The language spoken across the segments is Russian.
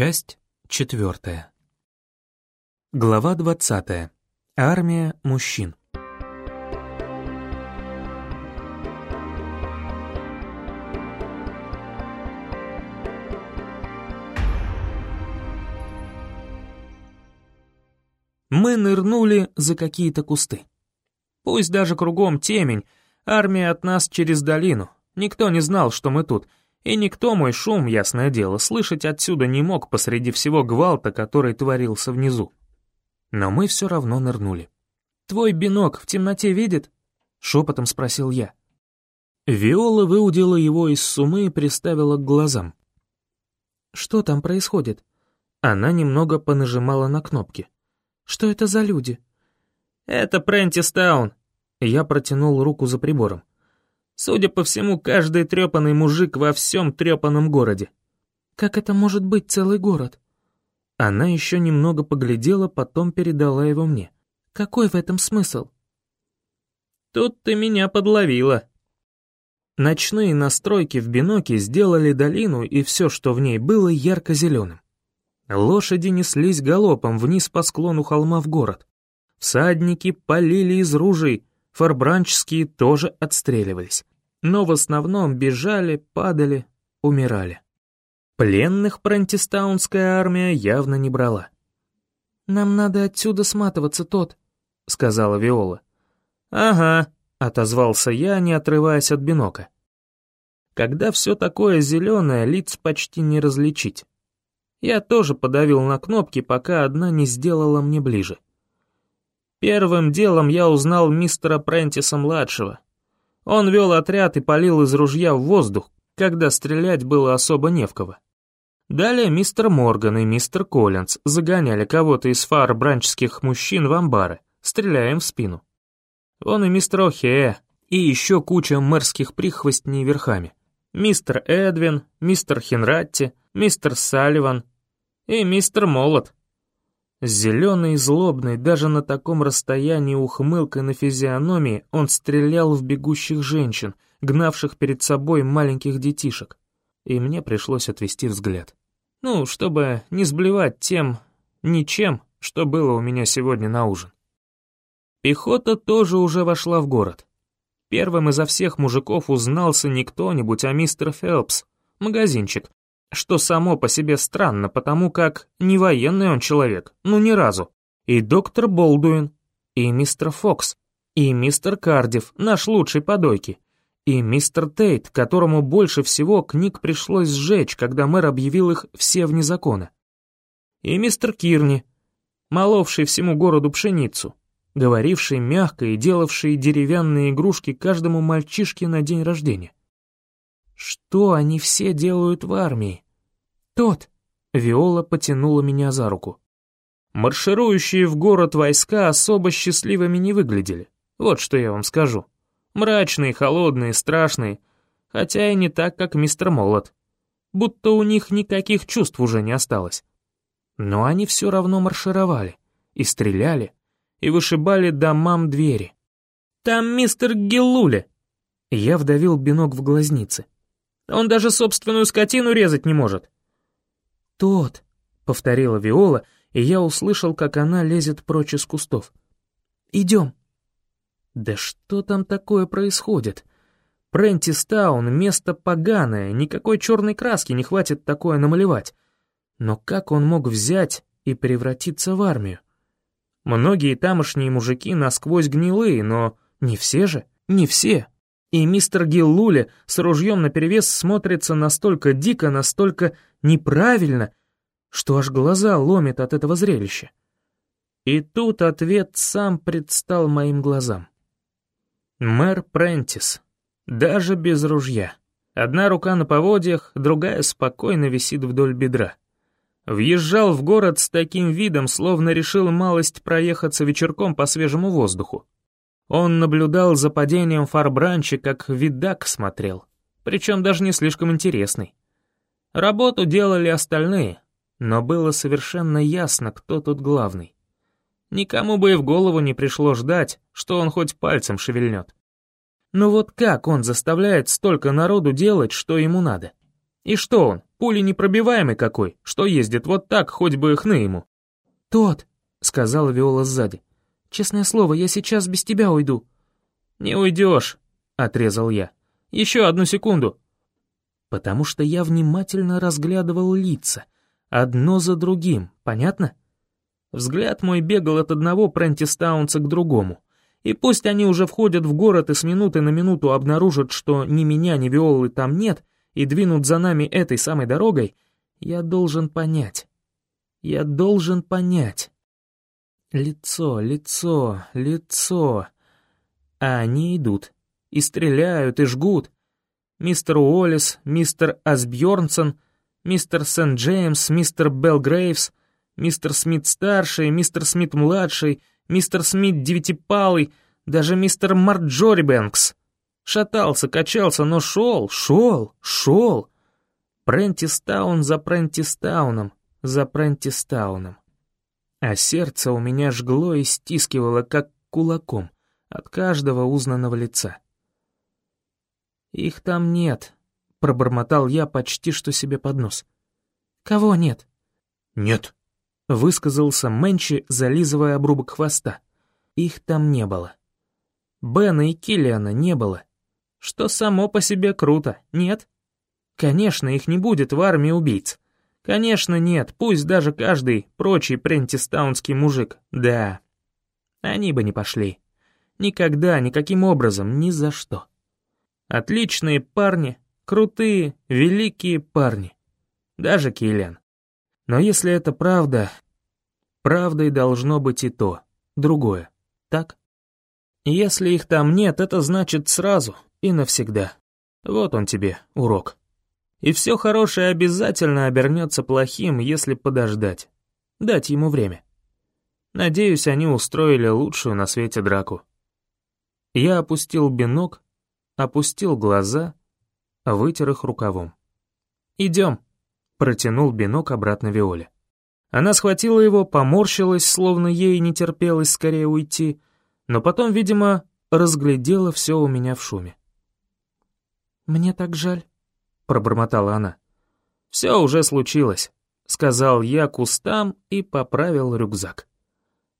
Часть четвертая. Глава двадцатая. Армия мужчин. Мы нырнули за какие-то кусты. Пусть даже кругом темень, армия от нас через долину. Никто не знал, что мы тут, и никто мой шум, ясное дело, слышать отсюда не мог посреди всего гвалта, который творился внизу. Но мы все равно нырнули. «Твой бинок в темноте видит?» — шепотом спросил я. Виола выудила его из сумы и приставила к глазам. «Что там происходит?» Она немного понажимала на кнопки. «Что это за люди?» «Это Прентис Таун». Я протянул руку за прибором. Судя по всему, каждый трепанный мужик во всем трепанном городе. Как это может быть целый город? Она еще немного поглядела, потом передала его мне. Какой в этом смысл? Тут ты меня подловила. Ночные настройки в биноке сделали долину и все, что в ней было, ярко-зеленым. Лошади неслись галопом вниз по склону холма в город. Всадники полили из ружей, фарбранчские тоже отстреливались но в основном бежали, падали, умирали. Пленных Прентистаунская армия явно не брала. «Нам надо отсюда сматываться, тот», — сказала Виола. «Ага», — отозвался я, не отрываясь от бинока. Когда все такое зеленое, лиц почти не различить. Я тоже подавил на кнопки, пока одна не сделала мне ближе. Первым делом я узнал мистера Прентиса-младшего, он вел отряд и палил из ружья в воздух, когда стрелять было особо не в кого. Далее мистер Морган и мистер Коллинз загоняли кого-то из фар бранческих мужчин в амбары, стреляя им в спину. Он и мистер О'Хея, и еще куча мэрских прихвостней верхами. Мистер Эдвин, мистер Хенратти, мистер Салливан и мистер Молот. Зеленый и злобный, даже на таком расстоянии ухмылкой на физиономии, он стрелял в бегущих женщин, гнавших перед собой маленьких детишек. И мне пришлось отвести взгляд. Ну, чтобы не сблевать тем, ничем, что было у меня сегодня на ужин. Пехота тоже уже вошла в город. Первым изо всех мужиков узнался не кто-нибудь, а мистер Фелпс, магазинчик, что само по себе странно, потому как не военный он человек, ну ни разу. И доктор Болдуин, и мистер Фокс, и мистер Кардив, наш лучший подойки, и мистер Тейт, которому больше всего книг пришлось сжечь, когда мэр объявил их все вне закона. И мистер Кирни, моловший всему городу пшеницу, говоривший мягко и делавший деревянные игрушки каждому мальчишке на день рождения. Что они все делают в армии? Тот. Виола потянула меня за руку. Марширующие в город войска особо счастливыми не выглядели. Вот что я вам скажу. Мрачные, холодные, страшные. Хотя и не так, как мистер Молот. Будто у них никаких чувств уже не осталось. Но они все равно маршировали. И стреляли. И вышибали домам двери. «Там мистер Гиллуля!» Я вдавил бинок в глазницы. Он даже собственную скотину резать не может». «Тот», — повторила Виола, и я услышал, как она лезет прочь из кустов. «Идем». «Да что там такое происходит?» Прентистаун — место поганое, никакой черной краски не хватит такое намалевать. Но как он мог взять и превратиться в армию? Многие тамошние мужики насквозь гнилые, но не все же, не все. И мистер Гиллули с ружьем наперевес смотрится настолько дико, настолько неправильно, что аж глаза ломит от этого зрелища. И тут ответ сам предстал моим глазам. Мэр Прентис, даже без ружья. Одна рука на поводьях, другая спокойно висит вдоль бедра. Въезжал в город с таким видом, словно решил малость проехаться вечерком по свежему воздуху. Он наблюдал за падением фарбранча, как видак смотрел, причем даже не слишком интересный. Работу делали остальные, но было совершенно ясно, кто тут главный. Никому бы и в голову не пришло ждать, что он хоть пальцем шевельнет. Но вот как он заставляет столько народу делать, что ему надо? И что он, Пули непробиваемый какой, что ездит вот так, хоть бы хны ему. «Тот», — сказала Виола сзади, — «честное слово, я сейчас без тебя уйду». «Не уйдешь», — отрезал я. «Еще одну секунду». Потому что я внимательно разглядывал лица, одно за другим, понятно? Взгляд мой бегал от одного Прентистаунца к другому. И пусть они уже входят в город и с минуты на минуту обнаружат, что ни меня, ни Виолы там нет, и двинут за нами этой самой дорогой, я должен понять. Я должен понять. Лицо, лицо, лицо. А они идут. И стреляют, и жгут. Мистер Уоллес, мистер Асбьорнсон, мистер Сент-Джеймс, мистер Белгрейвс, мистер Смит-старший, мистер Смит-младший, мистер Смит девятипалый, даже мистер Марджори Бэнкс. Шатался, качался, но шел, шел, шел. Прентистаун за Прентистауном, за Прентистауном. А сердце у меня жгло и стискивало, как кулаком, от каждого узнанного лица. «Их там нет», — пробормотал я почти что себе под нос. «Кого нет?» «Нет», — высказался Мэнчи, зализывая обрубок хвоста. Их там не было. Бена и Киллиана не было. Что само по себе круто, нет? Конечно, их не будет в армии убийц. Конечно, нет, пусть даже каждый прочий прентистаунский мужик, да. Они бы не пошли. Никогда, никаким образом, ни за что. Отличные парни, крутые, великие парни. Даже Киллиан. Но если это правда, правдой должно быть и то, другое, так? Если их там нет, это значит сразу и навсегда. Вот он тебе, урок. И все хорошее обязательно обернется плохим, если подождать. Дать ему время. Надеюсь, они устроили лучшую на свете драку. Я опустил бинок, опустил глаза, вытер их рукавом. «Идем», Протянул бинок обратно Виоле. Она схватила его, поморщилась, словно ей не терпелось скорее уйти, но потом, видимо, разглядела все у меня в шуме. «Мне так жаль», — пробормотала она. «Все уже случилось», — сказал я кустам и поправил рюкзак.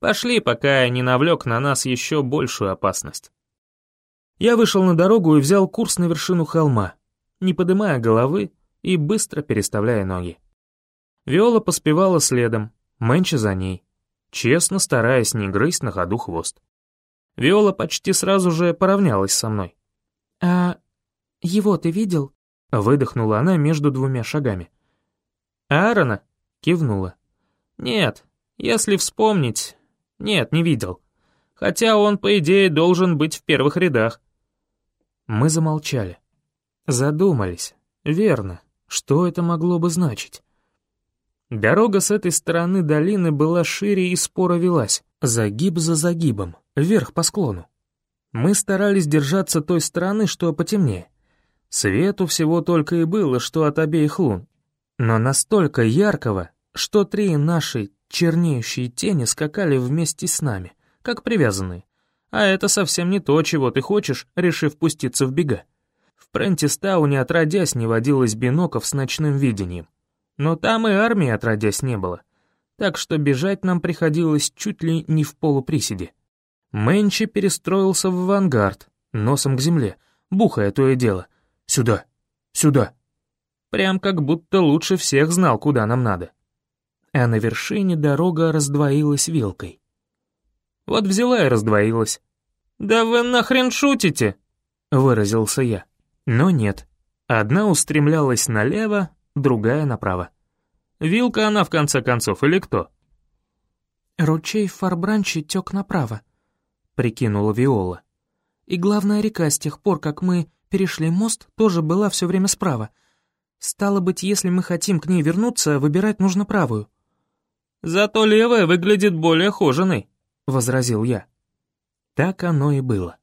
«Пошли, пока я не навлек на нас еще большую опасность». Я вышел на дорогу и взял курс на вершину холма. Не поднимая головы, и быстро переставляя ноги. Виола поспевала следом, Мэнчи за ней, честно стараясь не грызть на ходу хвост. Виола почти сразу же поравнялась со мной. «А его ты видел?» — выдохнула она между двумя шагами. «Аарона?» — кивнула. «Нет, если вспомнить, нет, не видел. Хотя он, по идее, должен быть в первых рядах». Мы замолчали. Задумались. Верно. Что это могло бы значить? Дорога с этой стороны долины была шире и споро велась, загиб за загибом, вверх по склону. Мы старались держаться той стороны, что потемнее. Свету всего только и было, что от обеих лун. Но настолько яркого, что три наши чернеющие тени скакали вместе с нами, как привязанные. А это совсем не то, чего ты хочешь, решив пуститься в бега. В Прентистауне отродясь не водилось биноков с ночным видением. Но там и армии отродясь не было. Так что бежать нам приходилось чуть ли не в полуприседе. Мэнчи перестроился в авангард, носом к земле, бухая то и дело. «Сюда! Сюда!» Прям как будто лучше всех знал, куда нам надо. А на вершине дорога раздвоилась вилкой. Вот взяла и раздвоилась. «Да вы нахрен шутите?» — выразился я. Но нет. Одна устремлялась налево, другая направо. Вилка она, в конце концов, или кто? «Ручей в Фарбранче тек направо», — прикинула Виола. «И главная река с тех пор, как мы перешли мост, тоже была все время справа. Стало быть, если мы хотим к ней вернуться, выбирать нужно правую». «Зато левая выглядит более хоженой», — возразил я. Так оно и было.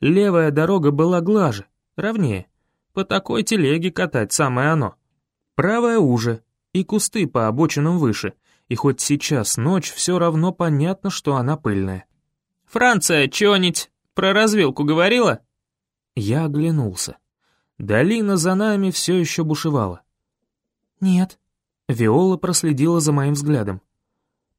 Левая дорога была глаже, ровнее. По такой телеге катать самое оно. Правая уже, и кусты по обочинам выше, и хоть сейчас ночь, все равно понятно, что она пыльная. «Франция, чё-нибудь про развилку говорила?» Я оглянулся. Долина за нами все еще бушевала. «Нет». Виола проследила за моим взглядом.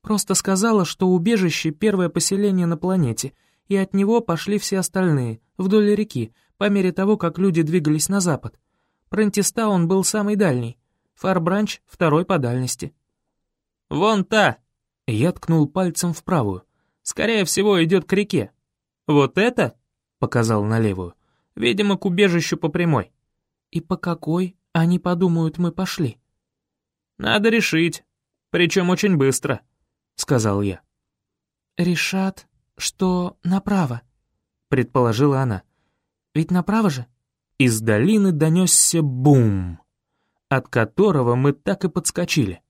«Просто сказала, что убежище — первое поселение на планете, и от него пошли все остальные, вдоль реки, по мере того, как люди двигались на запад. Прентистаун был самый дальний, Фарбранч — второй по дальности». «Вон та!» Я ткнул пальцем в правую. «Скорее всего, идет к реке. Вот это?» — показал на левую. «Видимо, к убежищу по прямой». «И по какой? Они подумают, мы пошли». «Надо решить, причем очень быстро», — сказал я. «Решат, что направо», — предположила она. «Ведь направо же?» Из долины донесся бум, от которого мы так и подскочили.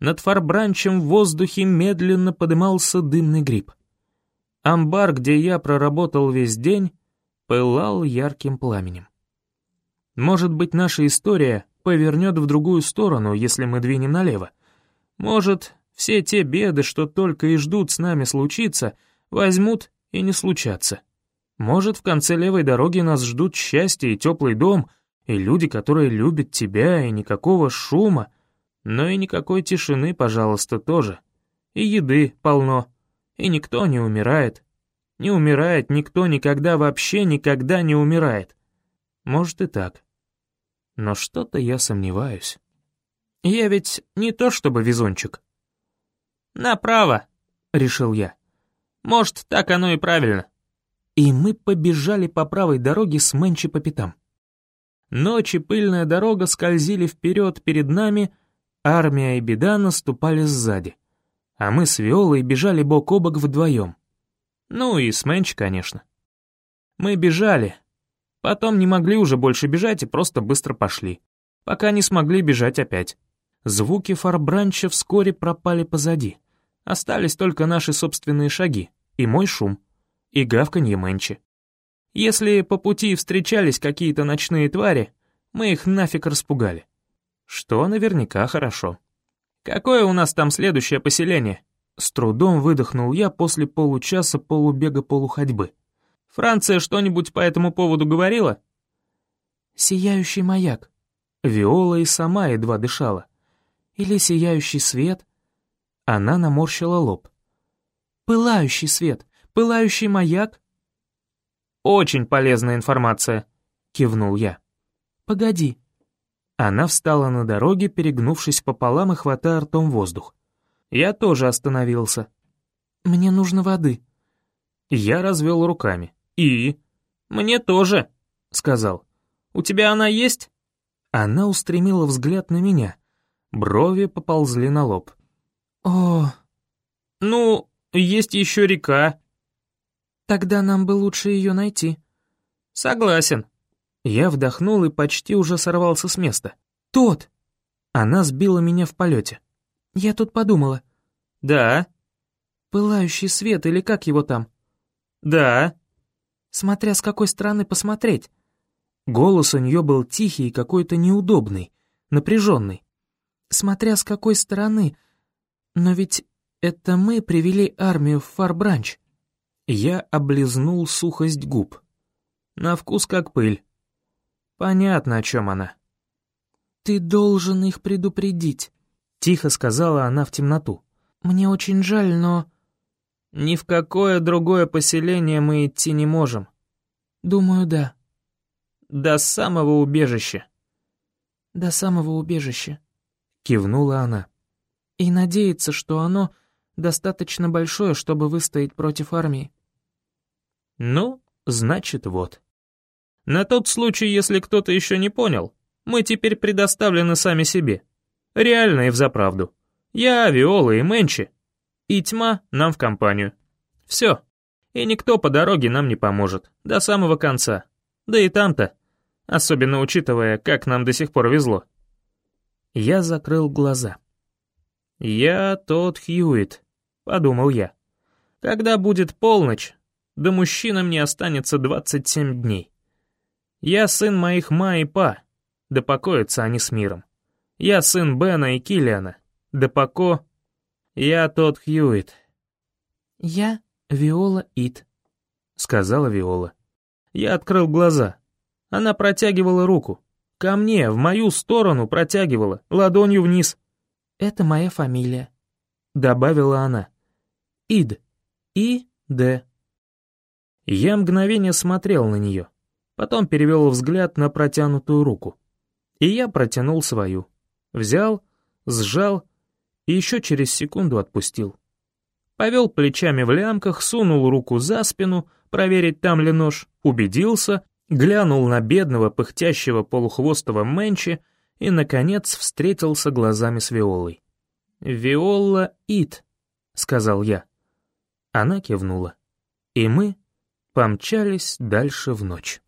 Над фарбранчем в воздухе медленно подымался дымный гриб. Амбар, где я проработал весь день, пылал ярким пламенем. Может быть, наша история повернет в другую сторону, если мы двинем налево. Может, все те беды, что только и ждут с нами случиться, возьмут и не случатся. Может, в конце левой дороги нас ждут счастье и теплый дом, и люди, которые любят тебя, и никакого шума, но и никакой тишины, пожалуйста, тоже. И еды полно, и никто не умирает. Не умирает никто никогда, вообще никогда не умирает. Может и так но что-то я сомневаюсь. Я ведь не то чтобы везунчик. «Направо», — решил я. «Может, так оно и правильно». И мы побежали по правой дороге с Мэнчи по пятам. Ночь и пыльная дорога скользили вперед перед нами, армия и беда наступали сзади. А мы с Виолой бежали бок о бок вдвоем. Ну и с Мэнчи, конечно. Мы бежали, Потом не могли уже больше бежать и просто быстро пошли. Пока не смогли бежать опять. Звуки фарбранча вскоре пропали позади. Остались только наши собственные шаги, и мой шум, и гавканье Мэнчи. Если по пути встречались какие-то ночные твари, мы их нафиг распугали. Что наверняка хорошо. «Какое у нас там следующее поселение?» С трудом выдохнул я после получаса полубега-полуходьбы. Франция что-нибудь по этому поводу говорила?» «Сияющий маяк». Виола и сама едва дышала. «Или сияющий свет». Она наморщила лоб. «Пылающий свет, пылающий маяк». «Очень полезная информация», — кивнул я. «Погоди». Она встала на дороге, перегнувшись пополам и хватая ртом воздух. Я тоже остановился. «Мне нужно воды». Я развел руками. «И?» «Мне тоже», — сказал. «У тебя она есть?» Она устремила взгляд на меня. Брови поползли на лоб. «О...» «Ну, есть еще река». «Тогда нам бы лучше ее найти». «Согласен». Я вдохнул и почти уже сорвался с места. «Тот!» Она сбила меня в полете. «Я тут подумала». «Да». «Пылающий свет или как его там?» «Да». Смотря с какой стороны посмотреть. Голос у нее был тихий и какой-то неудобный, напряженный. Смотря с какой стороны. Но ведь это мы привели армию в Фарбранч. Я облизнул сухость губ. На вкус как пыль. Понятно, о чем она. «Ты должен их предупредить», — тихо сказала она в темноту. «Мне очень жаль, но...» Ни в какое другое поселение мы идти не можем. Думаю, да. До самого убежища. До самого убежища. Кивнула она. И надеяться, что оно достаточно большое, чтобы выстоять против армии. Ну, значит, вот. На тот случай, если кто-то еще не понял, мы теперь предоставлены сами себе. Реально и взаправду. Я, Виола и Мэнчи и тьма нам в компанию. Все. И никто по дороге нам не поможет, до самого конца. Да и там-то, особенно учитывая, как нам до сих пор везло. Я закрыл глаза. «Я тот Хьюит», — подумал я. «Когда будет полночь, до мужчины мне останется 27 дней. Я сын моих ма и па, да покоятся они с миром. Я сын Бена и Киллиана, да поко «Я тот Хьюит». «Я Виола Ит», — сказала Виола. Я открыл глаза. Она протягивала руку. Ко мне, в мою сторону протягивала, ладонью вниз. «Это моя фамилия», — добавила она. «Ид. И-Д». Я мгновение смотрел на нее, потом перевел взгляд на протянутую руку. И я протянул свою. Взял, сжал и еще через секунду отпустил. Повел плечами в лямках, сунул руку за спину, проверить, там ли нож, убедился, глянул на бедного, пыхтящего полухвостого Мэнчи и, наконец, встретился глазами с Виолой. «Виола Ит», — сказал я. Она кивнула. И мы помчались дальше в ночь.